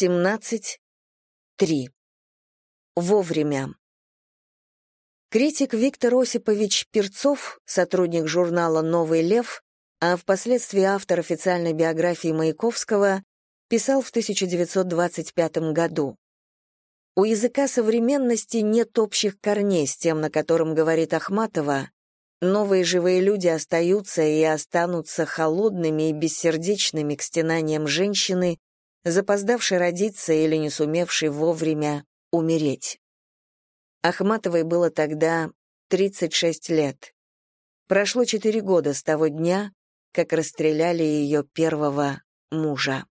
17.3. Вовремя. Критик Виктор Осипович Перцов, сотрудник журнала «Новый лев», а впоследствии автор официальной биографии Маяковского, писал в 1925 году. У языка современности нет общих корней с тем, на котором говорит Ахматова, новые живые люди остаются и останутся холодными и бессердечными к стенаниям женщины, запоздавшей родиться или не сумевшей вовремя умереть. Ахматовой было тогда 36 лет. Прошло четыре года с того дня, как расстреляли ее первого мужа.